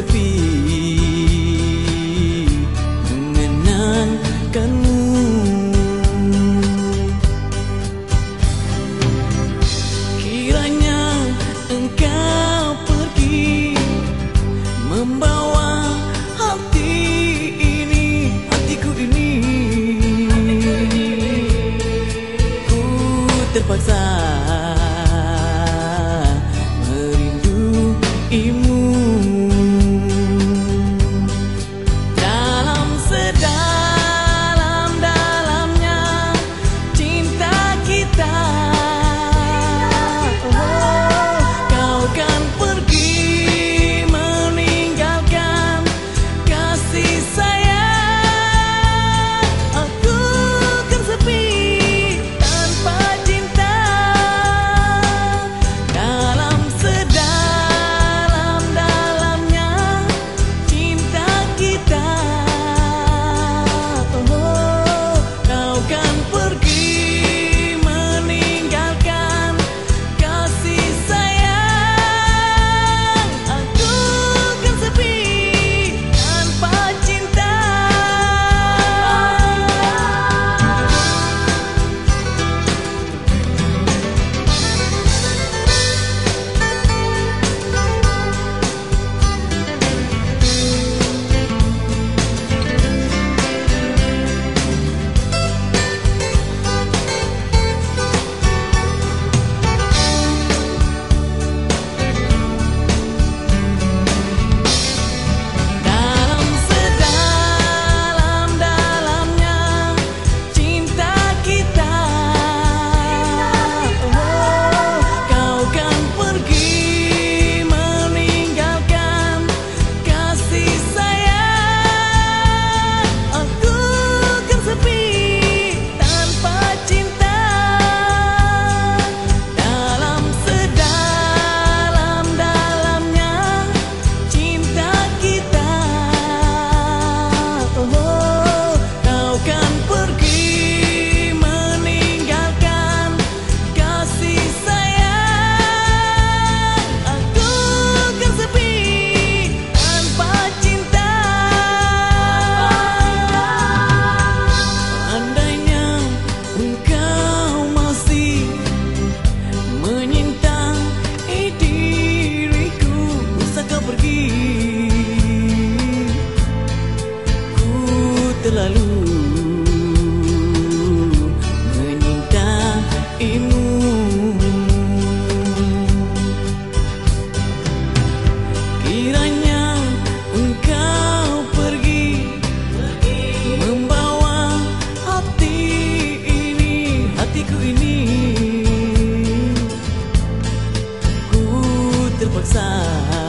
sepi. Mengenangkanmu. Kiranya engkau pergi Membawa hati ini Hatiku ini. Ku terpaksa Merindu imu từ bậc xa.